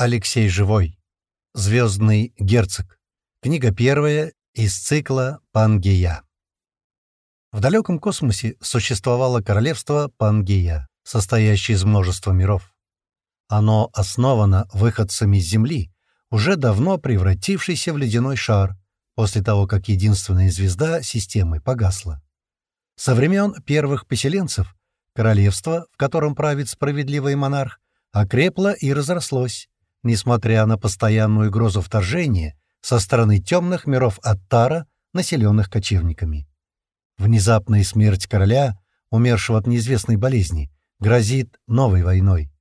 Алексей Живой. Звездный герцог. Книга первая из цикла Пангея. В далеком космосе существовало королевство Пангея, состоящее из множества миров. Оно основано выходцами с Земли, уже давно превратившийся в ледяной шар, после того, как единственная звезда системы погасла. Со времен первых поселенцев королевство, в котором правит справедливый монарх, окрепло и разрослось, несмотря на постоянную угрозу вторжения со стороны темных миров Аттара, населенных кочевниками. Внезапная смерть короля, умершего от неизвестной болезни, грозит новой войной.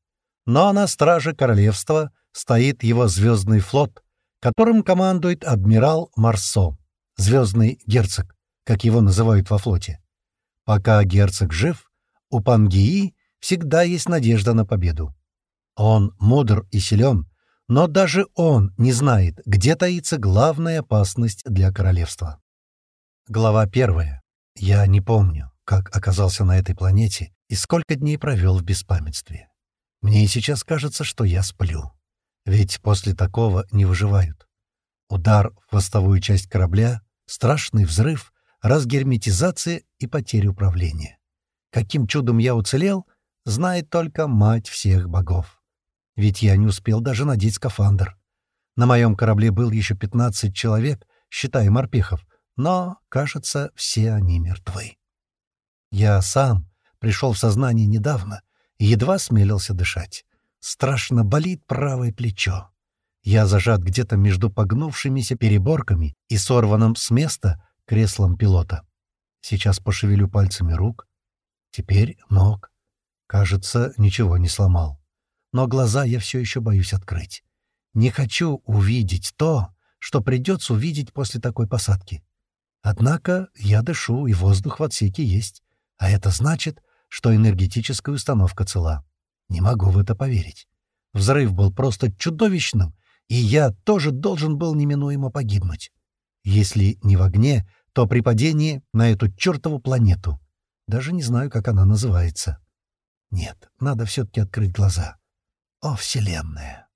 Но на страже королевства стоит его звездный флот, которым командует адмирал Марсо, звездный герцог, как его называют во флоте. Пока герцог жив, у Пангии всегда есть надежда на победу. Он мудр и силен, но даже он не знает, где таится главная опасность для королевства. Глава первая. Я не помню, как оказался на этой планете и сколько дней провел в беспамятстве. Мне и сейчас кажется, что я сплю. Ведь после такого не выживают. Удар в хвостовую часть корабля, страшный взрыв, разгерметизация и потеря управления. Каким чудом я уцелел, знает только мать всех богов ведь я не успел даже надеть скафандр. На моем корабле был еще 15 человек, считая морпехов, но, кажется, все они мертвы. Я сам пришел в сознание недавно и едва смелился дышать. Страшно болит правое плечо. Я зажат где-то между погнувшимися переборками и сорванным с места креслом пилота. Сейчас пошевелю пальцами рук. Теперь ног. Кажется, ничего не сломал но глаза я все еще боюсь открыть. Не хочу увидеть то, что придется увидеть после такой посадки. Однако я дышу, и воздух в отсеке есть, а это значит, что энергетическая установка цела. Не могу в это поверить. Взрыв был просто чудовищным, и я тоже должен был неминуемо погибнуть. Если не в огне, то при падении на эту чертову планету. Даже не знаю, как она называется. Нет, надо все-таки открыть глаза. О, Вселенная!